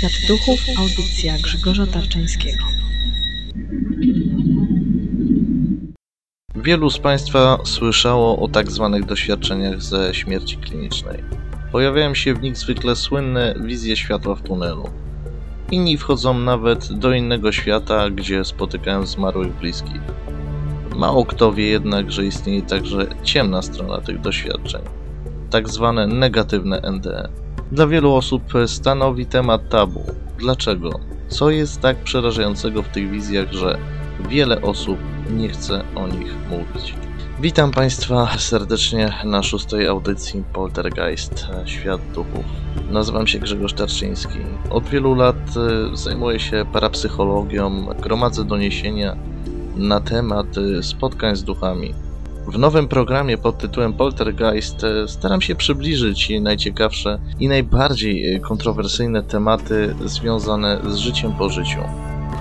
Świat duchów. Audycja Grzegorza Tarczyńskiego. Wielu z Państwa słyszało o tak zwanych doświadczeniach ze śmierci klinicznej. Pojawiają się w nich zwykle słynne wizje światła w tunelu. Inni wchodzą nawet do innego świata, gdzie spotykają zmarłych bliskich. Mało kto wie jednak, że istnieje także ciemna strona tych doświadczeń, tak zwane negatywne NDE. Dla wielu osób stanowi temat tabu. Dlaczego? Co jest tak przerażającego w tych wizjach, że wiele osób nie chce o nich mówić? Witam Państwa serdecznie na szóstej audycji Poltergeist Świat Duchów. Nazywam się Grzegorz Tarczyński. Od wielu lat e, zajmuję się parapsychologią, gromadzę doniesienia na temat e, spotkań z duchami. W nowym programie pod tytułem Poltergeist e, staram się przybliżyć najciekawsze i najbardziej kontrowersyjne tematy związane z życiem po życiu.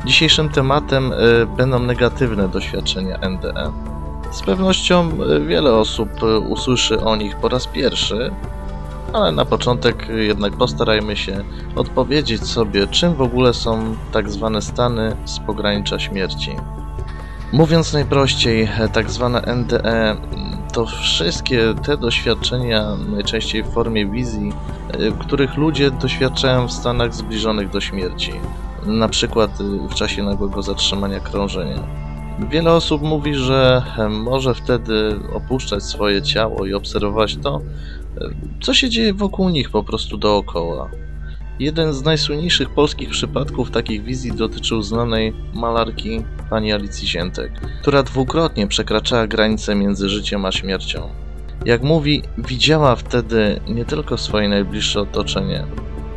Dzisiejszym tematem będą negatywne doświadczenia NDE. Z pewnością wiele osób usłyszy o nich po raz pierwszy, ale na początek jednak postarajmy się odpowiedzieć sobie, czym w ogóle są tak zwane stany z pogranicza śmierci. Mówiąc najprościej, tak zwane NDE to wszystkie te doświadczenia, najczęściej w formie wizji, których ludzie doświadczają w stanach zbliżonych do śmierci, na przykład w czasie nagłego zatrzymania krążenia. Wiele osób mówi, że może wtedy opuszczać swoje ciało i obserwować to, co się dzieje wokół nich po prostu dookoła. Jeden z najsłynniejszych polskich przypadków takich wizji dotyczył znanej malarki pani Alicji Ziętek, która dwukrotnie przekraczała granicę między życiem a śmiercią. Jak mówi, widziała wtedy nie tylko swoje najbliższe otoczenie,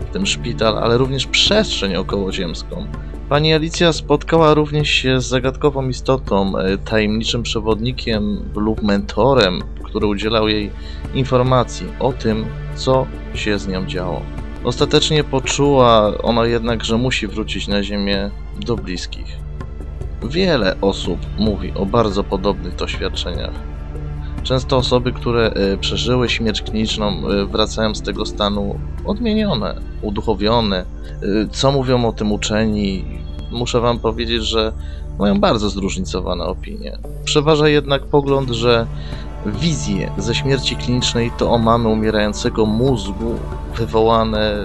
w tym szpital, ale również przestrzeń okołoziemską. Pani Alicja spotkała również się z zagadkową istotą, tajemniczym przewodnikiem lub mentorem, który udzielał jej informacji o tym, co się z nią działo. Ostatecznie poczuła ona jednak, że musi wrócić na ziemię do bliskich. Wiele osób mówi o bardzo podobnych doświadczeniach. Często osoby, które przeżyły śmierć kliniczną, wracają z tego stanu odmienione, uduchowione. Co mówią o tym uczeni? Muszę Wam powiedzieć, że mają bardzo zróżnicowane opinie. Przeważa jednak pogląd, że wizje ze śmierci klinicznej to omamy umierającego mózgu wywołane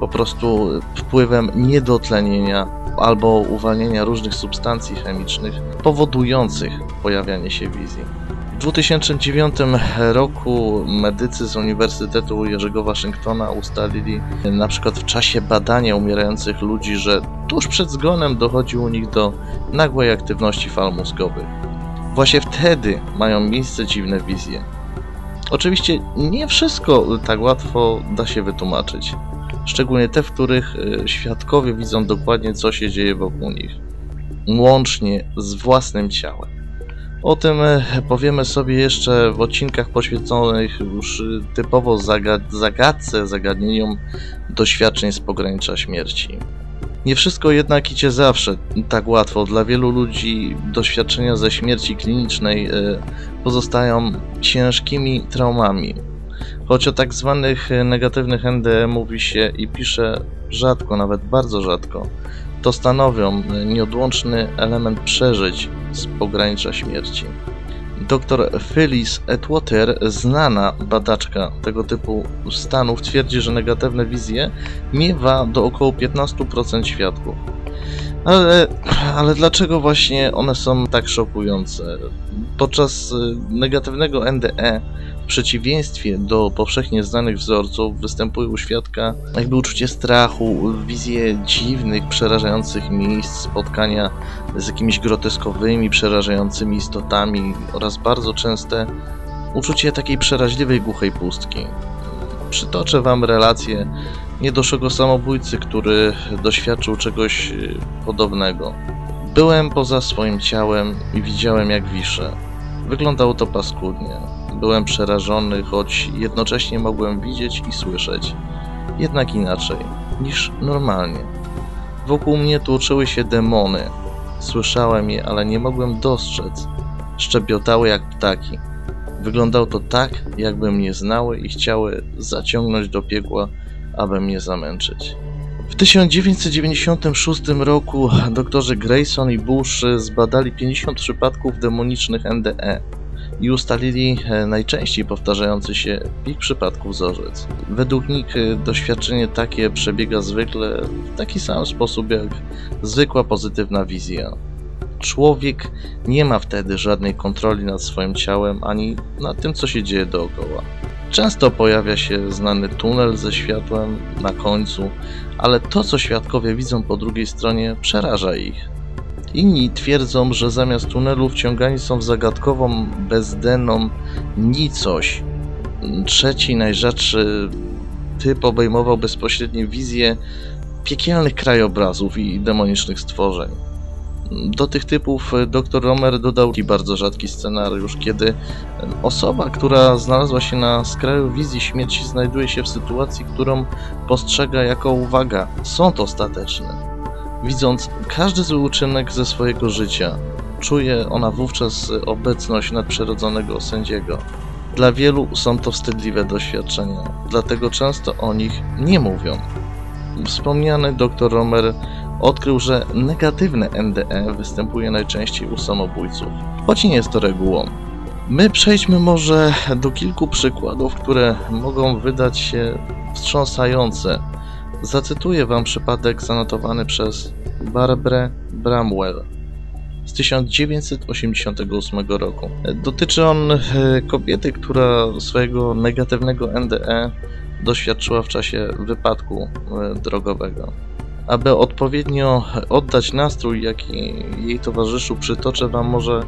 po prostu wpływem niedotlenienia albo uwalniania różnych substancji chemicznych powodujących pojawianie się wizji. W 2009 roku medycy z Uniwersytetu Jerzego Waszyngtona ustalili na przykład w czasie badania umierających ludzi, że tuż przed zgonem dochodzi u nich do nagłej aktywności fal mózgowych. Właśnie wtedy mają miejsce dziwne wizje. Oczywiście nie wszystko tak łatwo da się wytłumaczyć, szczególnie te, w których świadkowie widzą dokładnie, co się dzieje wokół nich, łącznie z własnym ciałem. O tym powiemy sobie jeszcze w odcinkach poświęconych już typowo zagad zagadce, zagadnieniom doświadczeń z pogranicza śmierci. Nie wszystko jednak idzie zawsze tak łatwo. Dla wielu ludzi doświadczenia ze śmierci klinicznej pozostają ciężkimi traumami. Choć o tak zwanych negatywnych NDE mówi się i pisze rzadko, nawet bardzo rzadko, to stanowią nieodłączny element przeżyć z pogranicza śmierci. Dr Phyllis Atwater, znana badaczka tego typu stanów, twierdzi, że negatywne wizje miewa do około 15% świadków. Ale, ale dlaczego właśnie one są tak szokujące? Podczas negatywnego NDE, w przeciwieństwie do powszechnie znanych wzorców, występuje u świadka jakby uczucie strachu, wizje dziwnych, przerażających miejsc, spotkania z jakimiś groteskowymi, przerażającymi istotami oraz bardzo częste uczucie takiej przeraźliwej, głuchej pustki. Przytoczę Wam relację niedoszłego samobójcy, który doświadczył czegoś podobnego. Byłem poza swoim ciałem i widziałem jak wiszę. Wyglądało to paskudnie. Byłem przerażony, choć jednocześnie mogłem widzieć i słyszeć. Jednak inaczej niż normalnie. Wokół mnie tłoczyły się demony. Słyszałem je, ale nie mogłem dostrzec. Szczebiotały jak ptaki. Wyglądało to tak, jakby mnie znały i chciały zaciągnąć do piekła aby mnie zamęczyć. W 1996 roku doktorzy Grayson i Bush zbadali 50 przypadków demonicznych NDE i ustalili e, najczęściej powtarzający się pik przypadków zorzec. Według nich e, doświadczenie takie przebiega zwykle w taki sam sposób jak zwykła pozytywna wizja. Człowiek nie ma wtedy żadnej kontroli nad swoim ciałem ani nad tym, co się dzieje dookoła. Często pojawia się znany tunel ze światłem na końcu, ale to, co świadkowie widzą po drugiej stronie, przeraża ich. Inni twierdzą, że zamiast tunelu wciągani są w zagadkową, bezdenną nicość. Trzeci, najrzadszy typ obejmował bezpośrednie wizje piekielnych krajobrazów i demonicznych stworzeń. Do tych typów dr Romer dodał bardzo rzadki scenariusz, kiedy osoba, która znalazła się na skraju wizji śmierci, znajduje się w sytuacji, którą postrzega jako uwaga, sąd ostateczny. Widząc każdy zły uczynek ze swojego życia, czuje ona wówczas obecność nadprzyrodzonego sędziego. Dla wielu są to wstydliwe doświadczenia, dlatego często o nich nie mówią. Wspomniany dr Romer odkrył, że negatywne NDE występuje najczęściej u samobójców, choć nie jest to regułą. My przejdźmy może do kilku przykładów, które mogą wydać się wstrząsające. Zacytuję Wam przypadek zanotowany przez Barbara Bramwell z 1988 roku. Dotyczy on e, kobiety, która swojego negatywnego NDE doświadczyła w czasie wypadku e, drogowego. Aby odpowiednio oddać nastrój, jaki jej towarzyszył, przytoczę Wam może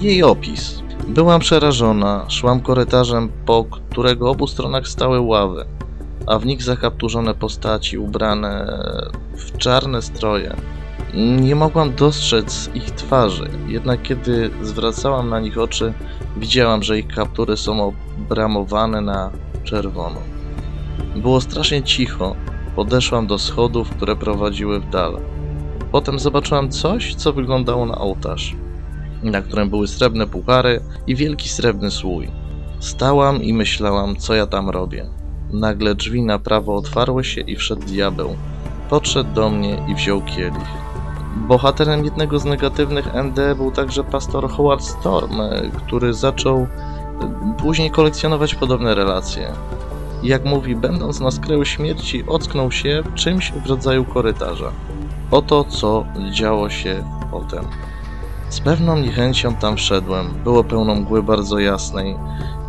jej opis. Byłam przerażona, szłam korytarzem, po którego obu stronach stały ławy, a w nich zakapturzone postaci ubrane w czarne stroje. Nie mogłam dostrzec ich twarzy, jednak kiedy zwracałam na nich oczy, widziałam, że ich kaptury są obramowane na czerwono. Było strasznie cicho, Podeszłam do schodów, które prowadziły w dal. Potem zobaczyłam coś, co wyglądało na ołtarz, na którym były srebrne puchary i wielki srebrny słój. Stałam i myślałam, co ja tam robię. Nagle drzwi na prawo otwarły się i wszedł diabeł. Podszedł do mnie i wziął kielich. Bohaterem jednego z negatywnych ND był także pastor Howard Storm, który zaczął później kolekcjonować podobne relacje. Jak mówi, będąc na skraju śmierci, ocknął się czymś w rodzaju korytarza. Oto co działo się potem. Z pewną niechęcią tam wszedłem. Było pełno mgły bardzo jasnej.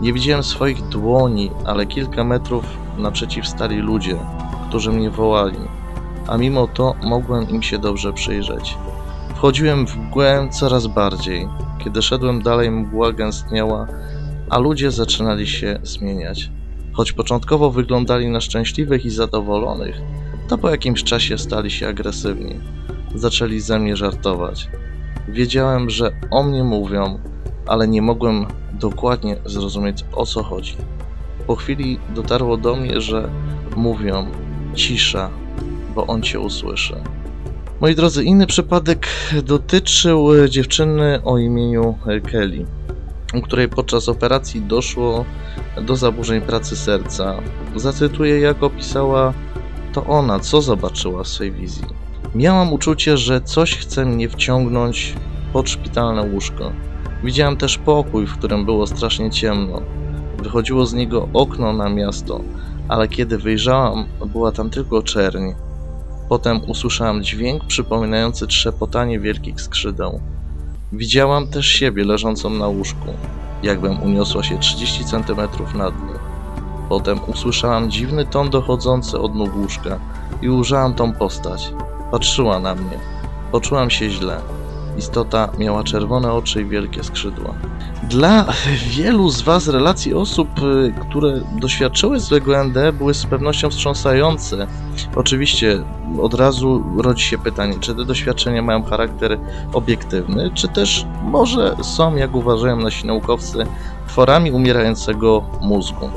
Nie widziałem swoich dłoni, ale kilka metrów naprzeciw stali ludzie, którzy mnie wołali, a mimo to mogłem im się dobrze przyjrzeć. Wchodziłem w mgłę coraz bardziej. Kiedy szedłem dalej, mgła gęstniała, a ludzie zaczynali się zmieniać. Choć początkowo wyglądali na szczęśliwych i zadowolonych, to po jakimś czasie stali się agresywni. Zaczęli ze mnie żartować. Wiedziałem, że o mnie mówią, ale nie mogłem dokładnie zrozumieć o co chodzi. Po chwili dotarło do mnie, że mówią cisza, bo on cię usłyszy. Moi drodzy, inny przypadek dotyczył dziewczyny o imieniu Kelly u której podczas operacji doszło do zaburzeń pracy serca. Zacytuję, jak opisała to ona, co zobaczyła w swej wizji. Miałam uczucie, że coś chce mnie wciągnąć pod szpitalne łóżko. Widziałam też pokój, w którym było strasznie ciemno. Wychodziło z niego okno na miasto, ale kiedy wyjrzałam, była tam tylko czerń. Potem usłyszałam dźwięk przypominający trzepotanie wielkich skrzydeł. Widziałam też siebie leżącą na łóżku, jakbym uniosła się 30 cm nad nim. Potem usłyszałam dziwny ton dochodzący od nóg łóżka i ujrzałam tą postać. Patrzyła na mnie. Poczułam się źle. Istota miała czerwone oczy i wielkie skrzydła. Dla wielu z Was relacji osób, y, które doświadczyły złego ND, były z pewnością wstrząsające. Oczywiście od razu rodzi się pytanie, czy te doświadczenia mają charakter obiektywny, czy też może są, jak uważają nasi naukowcy, tworami umierającego mózgu.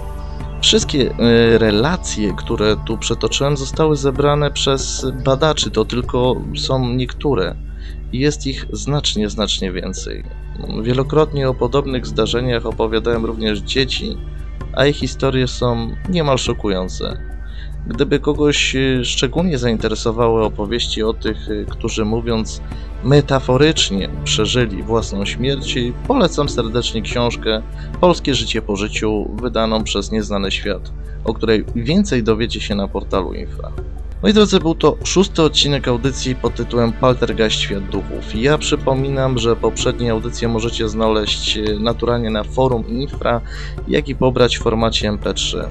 Wszystkie y, relacje, które tu przetoczyłem, zostały zebrane przez badaczy, to tylko są niektóre. Jest ich znacznie, znacznie więcej. Wielokrotnie o podobnych zdarzeniach opowiadałem również dzieci, a ich historie są niemal szokujące. Gdyby kogoś e, szczególnie zainteresowały opowieści o tych, e, którzy mówiąc metaforycznie przeżyli własną śmierć, polecam serdecznie książkę Polskie życie po życiu, wydaną przez Nieznany Świat, o której więcej dowiecie się na portalu Infra. Moi drodzy, był to szósty odcinek audycji pod tytułem Paltergeist Świat Duchów. Ja przypominam, że poprzednie audycje możecie znaleźć e, naturalnie na forum Infra, jak i pobrać w formacie MP3.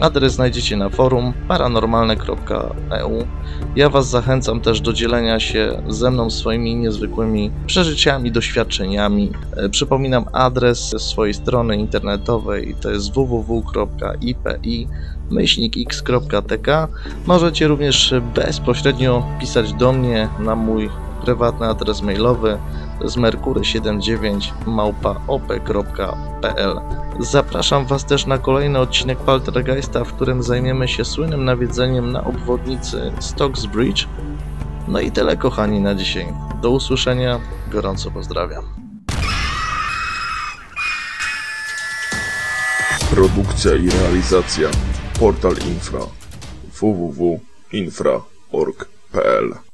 Adres znajdziecie na forum paranormalne.eu. Ja Was zachęcam też do dzielenia się ze mną swoimi niezwykłymi przeżyciami, doświadczeniami. E, Przypominam adres swojej strony internetowej, to jest myślnikx.tk. Możecie również bezpośrednio pisać do mnie na mój prywatny adres mailowy jest merkury79 małpaop.pl Zapraszam Was też na kolejny odcinek Paltergeista, w którym zajmiemy się słynnym nawiedzeniem na obwodnicy Stocks Bridge. No i tyle kochani na dzisiaj. Do usłyszenia, gorąco pozdrawiam. Produkcja i realizacja Portal Infra www.infra.org.pl